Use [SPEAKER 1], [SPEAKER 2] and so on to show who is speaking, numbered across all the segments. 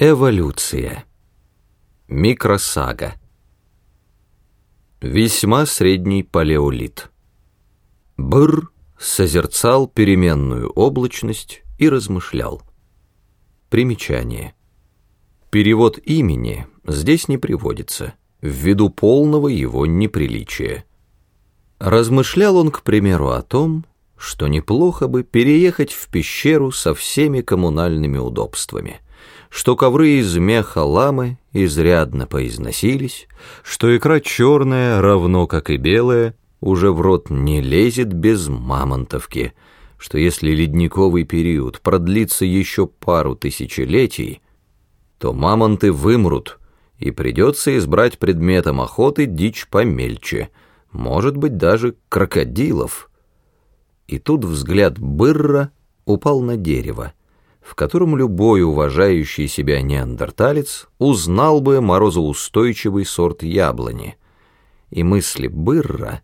[SPEAKER 1] Эволюция. Микросага. Весьма средний палеолит. Бр созерцал переменную облачность и размышлял. Примечание. Перевод имени здесь не приводится, ввиду полного его неприличия. Размышлял он, к примеру, о том, что неплохо бы переехать в пещеру со всеми коммунальными удобствами – что ковры из меха ламы изрядно поизносились, что икра черная, равно как и белая, уже в рот не лезет без мамонтовки, что если ледниковый период продлится еще пару тысячелетий, то мамонты вымрут, и придется избрать предметом охоты дичь помельче, может быть, даже крокодилов. И тут взгляд Бырра упал на дерево в котором любой уважающий себя неандерталец узнал бы морозоустойчивый сорт яблони, и мысли Бырра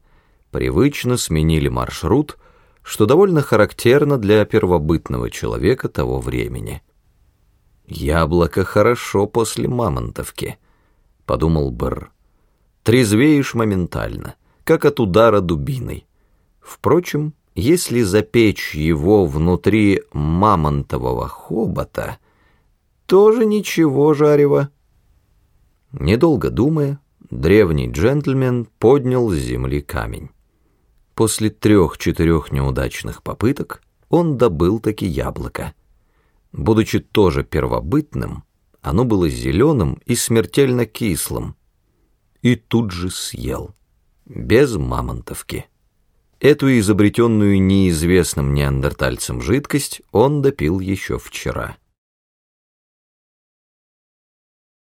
[SPEAKER 1] привычно сменили маршрут, что довольно характерно для первобытного человека того времени. «Яблоко хорошо после мамонтовки», — подумал Быр. «Трезвеешь моментально, как от удара дубиной. Впрочем, если запечь его внутри мамонтового хобота, тоже ничего жарево. Недолго думая, древний джентльмен поднял с земли камень. После трех-четырех неудачных попыток он добыл таки яблоко. Будучи тоже первобытным, оно было зеленым и смертельно кислым, и тут же съел, без мамонтовки. Эту изобретенную неизвестным неандертальцам жидкость он допил еще вчера.